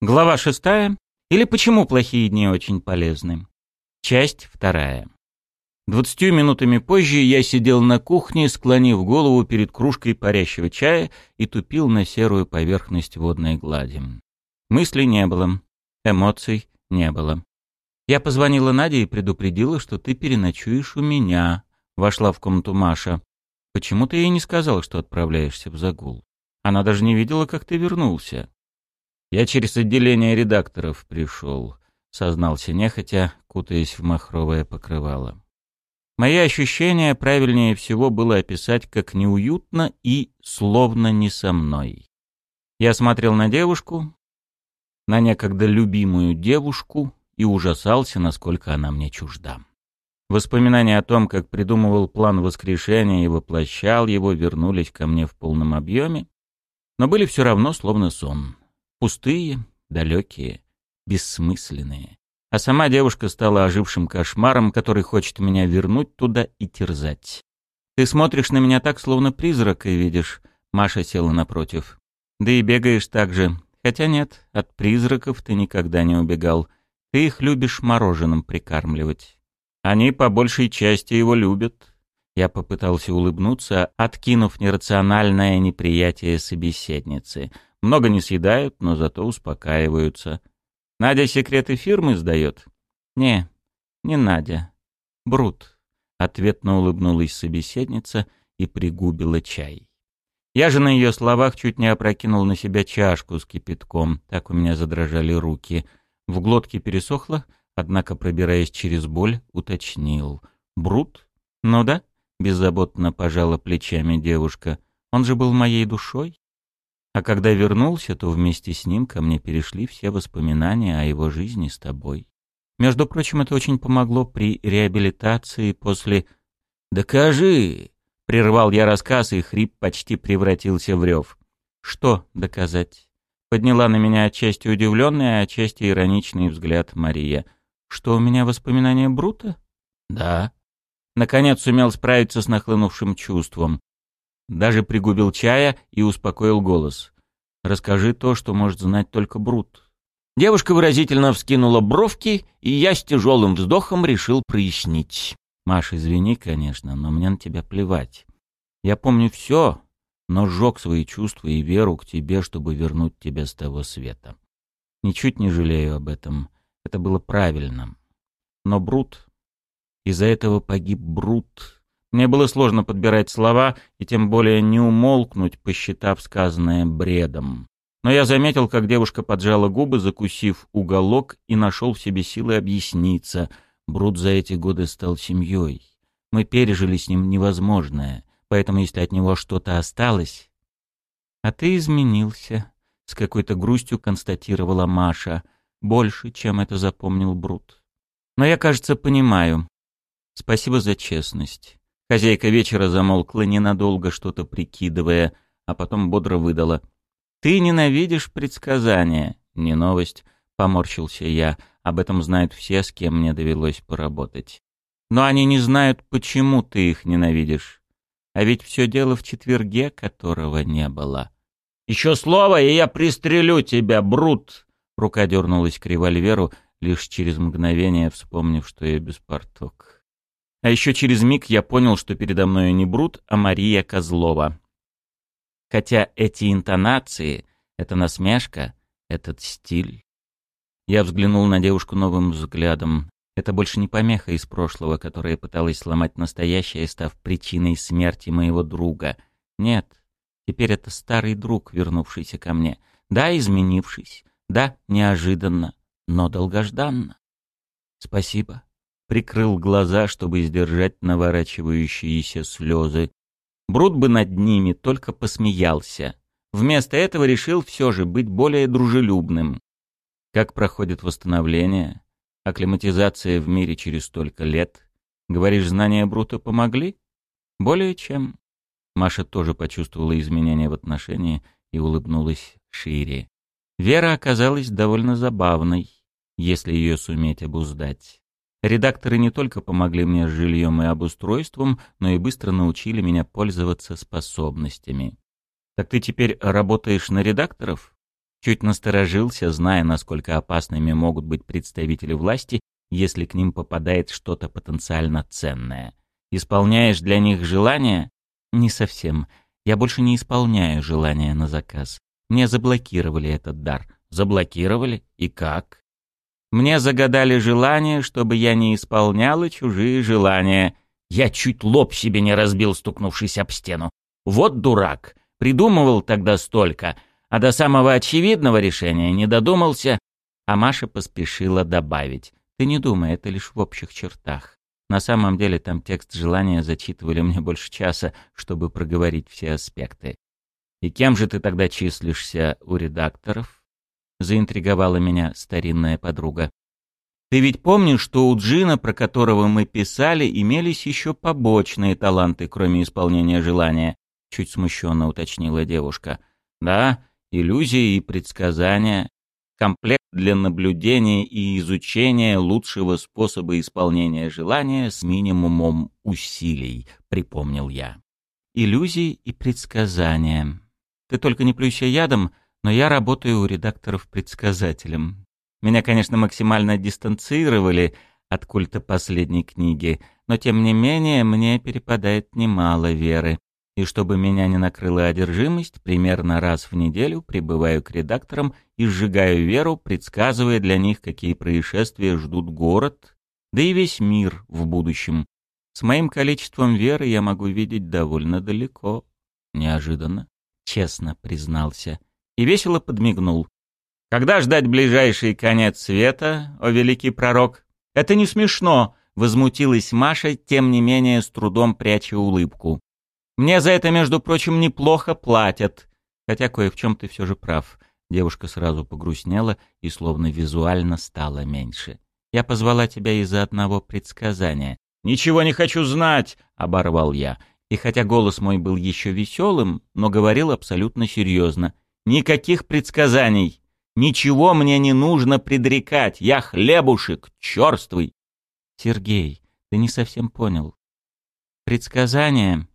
Глава шестая. Или почему плохие дни очень полезны. Часть вторая. Двадцатью минутами позже я сидел на кухне, склонив голову перед кружкой парящего чая и тупил на серую поверхность водной глади. Мыслей не было, эмоций не было. Я позвонила Наде и предупредила, что ты переночуешь у меня. Вошла в комнату Маша. Почему ты ей не сказал, что отправляешься в загул? Она даже не видела, как ты вернулся. Я через отделение редакторов пришел, сознался нехотя, кутаясь в махровое покрывало. Мои ощущения правильнее всего было описать как неуютно и словно не со мной. Я смотрел на девушку, на некогда любимую девушку, и ужасался, насколько она мне чужда. Воспоминания о том, как придумывал план воскрешения и воплощал его, вернулись ко мне в полном объеме, но были все равно словно сон. Пустые, далекие, бессмысленные. А сама девушка стала ожившим кошмаром, который хочет меня вернуть туда и терзать. «Ты смотришь на меня так, словно призрака видишь», — Маша села напротив. «Да и бегаешь так же. Хотя нет, от призраков ты никогда не убегал. Ты их любишь мороженым прикармливать. Они по большей части его любят». Я попытался улыбнуться, откинув нерациональное неприятие собеседницы — много не съедают, но зато успокаиваются. Надя секреты фирмы сдает? Не, не Надя. Брут. Ответно улыбнулась собеседница и пригубила чай. Я же на ее словах чуть не опрокинул на себя чашку с кипятком, так у меня задрожали руки. В глотке пересохло, однако, пробираясь через боль, уточнил. «Брут? Ну да?» — беззаботно пожала плечами девушка. «Он же был моей душой?» А когда вернулся, то вместе с ним ко мне перешли все воспоминания о его жизни с тобой. Между прочим, это очень помогло при реабилитации после... «Докажи!» — прервал я рассказ, и хрип почти превратился в рев. «Что доказать?» — подняла на меня отчасти удивленный, а отчасти ироничный взгляд Мария. «Что у меня воспоминания Брута?» «Да». Наконец сумел справиться с нахлынувшим чувством. Даже пригубил чая и успокоил голос. «Расскажи то, что может знать только Брут». Девушка выразительно вскинула бровки, и я с тяжелым вздохом решил прояснить. «Маша, извини, конечно, но мне на тебя плевать. Я помню все, но сжег свои чувства и веру к тебе, чтобы вернуть тебя с того света. Ничуть не жалею об этом. Это было правильно. Но Брут... Из-за этого погиб Брут, мне было сложно подбирать слова и тем более не умолкнуть, посчитав сказанное бредом. Но я заметил, как девушка поджала губы, закусив уголок, и нашел в себе силы объясниться. Брут за эти годы стал семьей. Мы пережили с ним невозможное, поэтому если от него что-то осталось... «А ты изменился», — с какой-то грустью констатировала Маша. «Больше, чем это запомнил Брут. Но я, кажется, понимаю. Спасибо за честность. Хозяйка вечера замолкла ненадолго, что-то прикидывая, а потом бодро выдала. «Ты ненавидишь предсказания». «Не новость», — поморщился я. «Об этом знают все, с кем мне довелось поработать. Но они не знают, почему ты их ненавидишь. А ведь все дело в четверге, которого не было». «Еще слово, и я пристрелю тебя, Брут!» Рука дернулась к револьверу, лишь через мгновение вспомнив, что я без порток. А еще через миг я понял, что передо мной не Брут, а Мария Козлова. Хотя эти интонации, эта насмешка, этот стиль... Я взглянул на девушку новым взглядом. Это больше не помеха из прошлого, которая пыталась сломать настоящее, став причиной смерти моего друга. Нет, теперь это старый друг, вернувшийся ко мне. Да, изменившись. Да, неожиданно, но долгожданно. Спасибо прикрыл глаза, чтобы сдержать наворачивающиеся слезы. Брут бы над ними только посмеялся. Вместо этого решил все же быть более дружелюбным. Как проходит восстановление? Акклиматизация в мире через столько лет? Говоришь, знания Брута помогли? Более чем. Маша тоже почувствовала изменения в отношении и улыбнулась шире. Вера оказалась довольно забавной, если ее суметь обуздать. Редакторы не только помогли мне с жильем и обустройством, но и быстро научили меня пользоваться способностями. Так ты теперь работаешь на редакторов? Чуть насторожился, зная, насколько опасными могут быть представители власти, если к ним попадает что-то потенциально ценное. Исполняешь для них желания? Не совсем. Я больше не исполняю желания на заказ. Мне заблокировали этот дар. Заблокировали? И как? Мне загадали желание, чтобы я не исполняла чужие желания. Я чуть лоб себе не разбил, стукнувшись об стену. Вот дурак. Придумывал тогда столько, а до самого очевидного решения не додумался. А Маша поспешила добавить. Ты не думай, это лишь в общих чертах. На самом деле там текст желания зачитывали мне больше часа, чтобы проговорить все аспекты. «И кем же ты тогда числишься у редакторов?» Заинтриговала меня старинная подруга. Ты ведь помнишь, что у Джина, про которого мы писали, имелись еще побочные таланты, кроме исполнения желания? Чуть смущенно уточнила девушка. Да, иллюзии и предсказания, комплект для наблюдения и изучения лучшего способа исполнения желания с минимумом усилий, припомнил я. Иллюзии и предсказания. Ты только не плюйся ядом, но я работаю у редакторов предсказателем. Меня, конечно, максимально дистанцировали от культа последней книги, но тем не менее мне перепадает немало веры. И чтобы меня не накрыла одержимость, примерно раз в неделю прибываю к редакторам и сжигаю веру, предсказывая для них, какие происшествия ждут город, да и весь мир в будущем. С моим количеством веры я могу видеть довольно далеко. Неожиданно, честно признался и весело подмигнул. «Когда ждать ближайший конец света, о великий пророк?» «Это не смешно!» — возмутилась Маша, тем не менее с трудом пряча улыбку. «Мне за это, между прочим, неплохо платят. Хотя кое в чем ты все же прав». Девушка сразу погрустнела и словно визуально стала меньше. «Я позвала тебя из-за одного предсказания». «Ничего не хочу знать!» — оборвал я. И хотя голос мой был еще веселым, но говорил абсолютно серьезно — Никаких предсказаний. Ничего мне не нужно предрекать. Я хлебушек, черствый. Сергей, ты не совсем понял. Предсказания...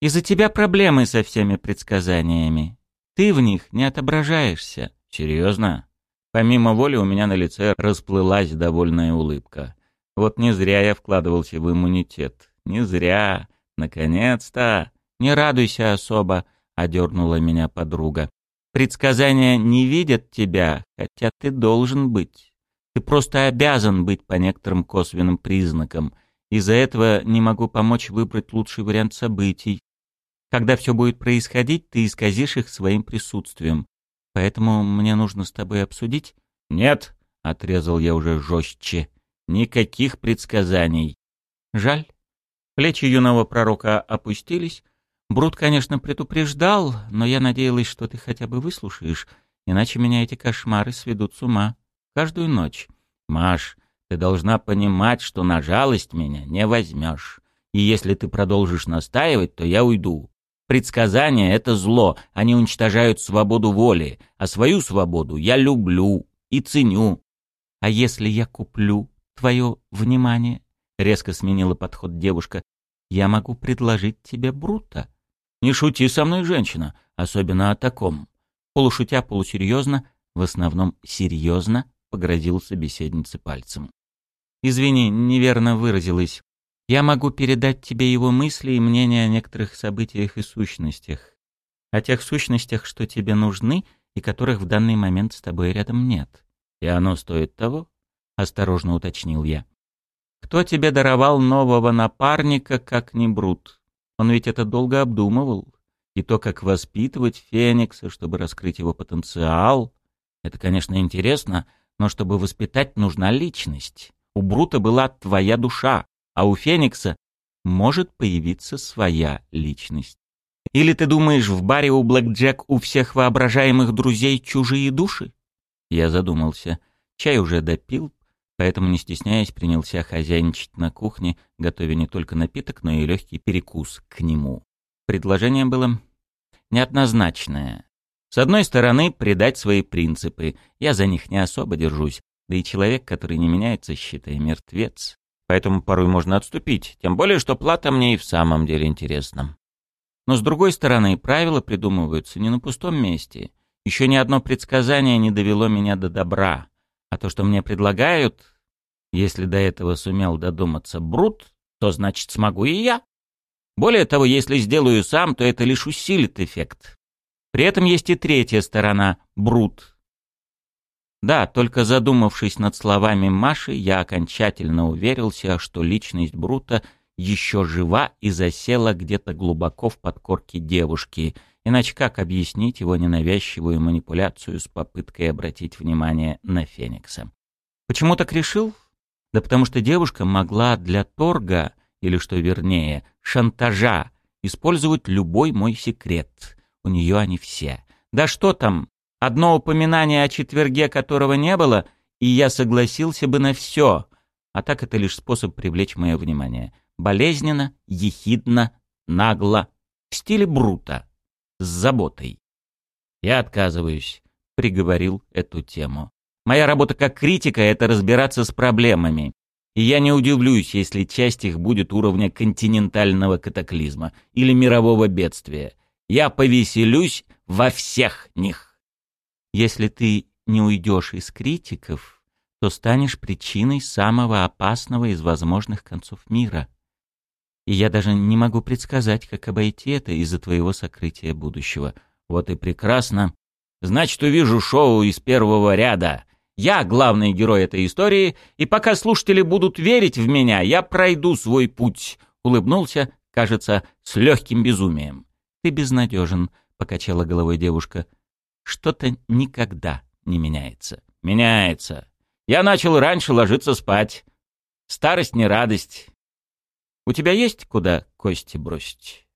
Из-за тебя проблемы со всеми предсказаниями. Ты в них не отображаешься. Серьезно? Помимо воли у меня на лице расплылась довольная улыбка. Вот не зря я вкладывался в иммунитет. Не зря. Наконец-то. Не радуйся особо одернула меня подруга. Предсказания не видят тебя, хотя ты должен быть. Ты просто обязан быть по некоторым косвенным признакам. Из-за этого не могу помочь выбрать лучший вариант событий. Когда все будет происходить, ты исказишь их своим присутствием. Поэтому мне нужно с тобой обсудить. Нет, отрезал я уже жестче. Никаких предсказаний. Жаль. Плечи юного пророка опустились, Брут, конечно, предупреждал, но я надеялась, что ты хотя бы выслушаешь, иначе меня эти кошмары сведут с ума. Каждую ночь. Маш, ты должна понимать, что на жалость меня не возьмешь. И если ты продолжишь настаивать, то я уйду. Предсказания — это зло, они уничтожают свободу воли, а свою свободу я люблю и ценю. А если я куплю твое внимание? Резко сменила подход девушка. Я могу предложить тебе Брута. Не шути со мной, женщина, особенно о таком. Полушутя, полусерьезно, в основном серьезно, погрозил собеседнице пальцем. Извини, неверно выразилась. Я могу передать тебе его мысли и мнения о некоторых событиях и сущностях. О тех сущностях, что тебе нужны и которых в данный момент с тобой рядом нет. И оно стоит того? Осторожно уточнил я. Кто тебе даровал нового напарника, как не Брут? Он ведь это долго обдумывал. И то, как воспитывать Феникса, чтобы раскрыть его потенциал, это, конечно, интересно, но чтобы воспитать, нужна личность. У Брута была твоя душа, а у Феникса может появиться своя личность. Или ты думаешь, в баре у Блэк Джек у всех воображаемых друзей чужие души? Я задумался. Чай уже допил, поэтому, не стесняясь, принялся хозяйничать на кухне, готовя не только напиток, но и легкий перекус к нему. Предложение было неоднозначное. С одной стороны, предать свои принципы. Я за них не особо держусь. Да и человек, который не меняется, считай, мертвец. Поэтому порой можно отступить. Тем более, что плата мне и в самом деле интересна. Но с другой стороны, правила придумываются не на пустом месте. Еще ни одно предсказание не довело меня до добра. А то, что мне предлагают, если до этого сумел додуматься Брут, то значит смогу и я. Более того, если сделаю сам, то это лишь усилит эффект. При этом есть и третья сторона — Брут. Да, только задумавшись над словами Маши, я окончательно уверился, что личность Брута еще жива и засела где-то глубоко в подкорке девушки — Иначе как объяснить его ненавязчивую манипуляцию с попыткой обратить внимание на Феникса? Почему так решил? Да потому что девушка могла для торга, или что вернее, шантажа, использовать любой мой секрет. У нее они все. Да что там, одно упоминание о четверге, которого не было, и я согласился бы на все. А так это лишь способ привлечь мое внимание. Болезненно, ехидно, нагло, в стиле Брута с заботой. «Я отказываюсь», — приговорил эту тему. «Моя работа как критика — это разбираться с проблемами. И я не удивлюсь, если часть их будет уровня континентального катаклизма или мирового бедствия. Я повеселюсь во всех них. Если ты не уйдешь из критиков, то станешь причиной самого опасного из возможных концов мира и я даже не могу предсказать, как обойти это из-за твоего сокрытия будущего. Вот и прекрасно. Значит, увижу шоу из первого ряда. Я главный герой этой истории, и пока слушатели будут верить в меня, я пройду свой путь. Улыбнулся, кажется, с легким безумием. Ты безнадежен, покачала головой девушка. Что-то никогда не меняется. Меняется. Я начал раньше ложиться спать. Старость не радость. У тебя есть куда кости бросить?